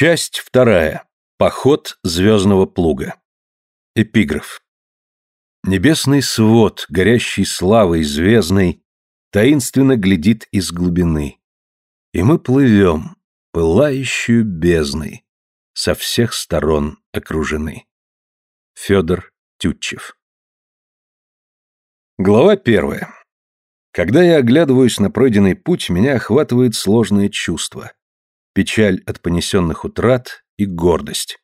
Часть вторая. Поход звездного плуга. Эпиграф. Небесный свод, горящий славой звездной, таинственно глядит из глубины. И мы плывем, пылающую бездной, со всех сторон окружены. Федор Тютчев. Глава первая. Когда я оглядываюсь на пройденный путь, меня охватывает сложное чувство. Печаль от понесенных утрат и гордость.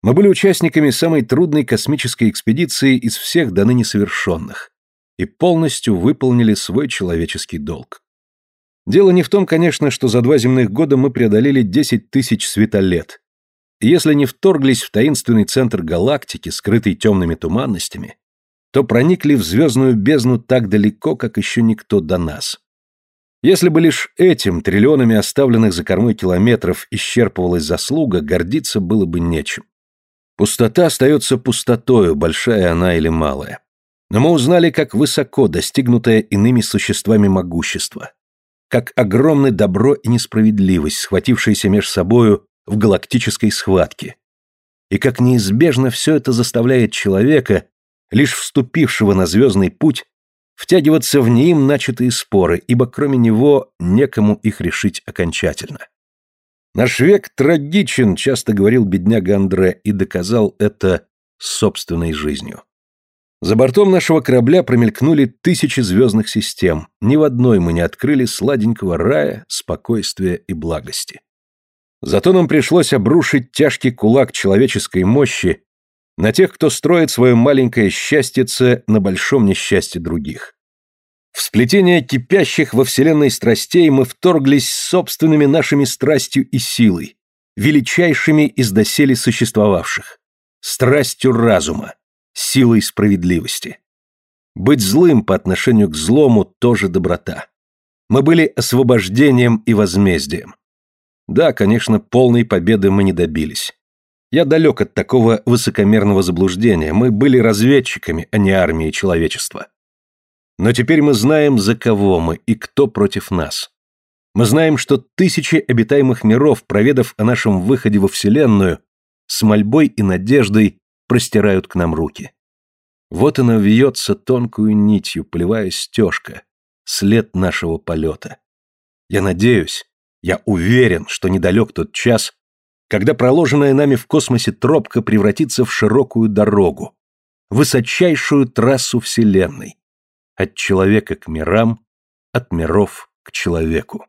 Мы были участниками самой трудной космической экспедиции из всех до ныне совершенных и полностью выполнили свой человеческий долг. Дело не в том, конечно, что за два земных года мы преодолели 10 тысяч светолет. И если не вторглись в таинственный центр галактики, скрытый темными туманностями, то проникли в звездную бездну так далеко, как еще никто до нас. Если бы лишь этим, триллионами оставленных за кормой километров, исчерпывалась заслуга, гордиться было бы нечем. Пустота остается пустотою, большая она или малая. Но мы узнали, как высоко достигнутое иными существами могущество, как огромны добро и несправедливость, схватившиеся меж собою в галактической схватке, и как неизбежно все это заставляет человека, лишь вступившего на звездный путь, втягиваться в неим начатые споры, ибо кроме него некому их решить окончательно. «Наш век трагичен», — часто говорил бедняга Андре, и доказал это собственной жизнью. За бортом нашего корабля промелькнули тысячи звездных систем, ни в одной мы не открыли сладенького рая, спокойствия и благости. Зато нам пришлось обрушить тяжкий кулак человеческой мощи на тех, кто строит свое маленькое счастьице на большом несчастье других. В сплетение кипящих во вселенной страстей мы вторглись собственными нашими страстью и силой, величайшими из доселе существовавших, страстью разума, силой справедливости. Быть злым по отношению к злому тоже доброта. Мы были освобождением и возмездием. Да, конечно, полной победы мы не добились. Я далек от такого высокомерного заблуждения. Мы были разведчиками, а не армией человечества. Но теперь мы знаем, за кого мы и кто против нас. Мы знаем, что тысячи обитаемых миров, проведав о нашем выходе во Вселенную, с мольбой и надеждой простирают к нам руки. Вот она вьется тонкую нитью, полевая стежка, след нашего полета. Я надеюсь, я уверен, что недалек тот час, когда проложенная нами в космосе тропка превратится в широкую дорогу, высочайшую трассу Вселенной, от человека к мирам, от миров к человеку.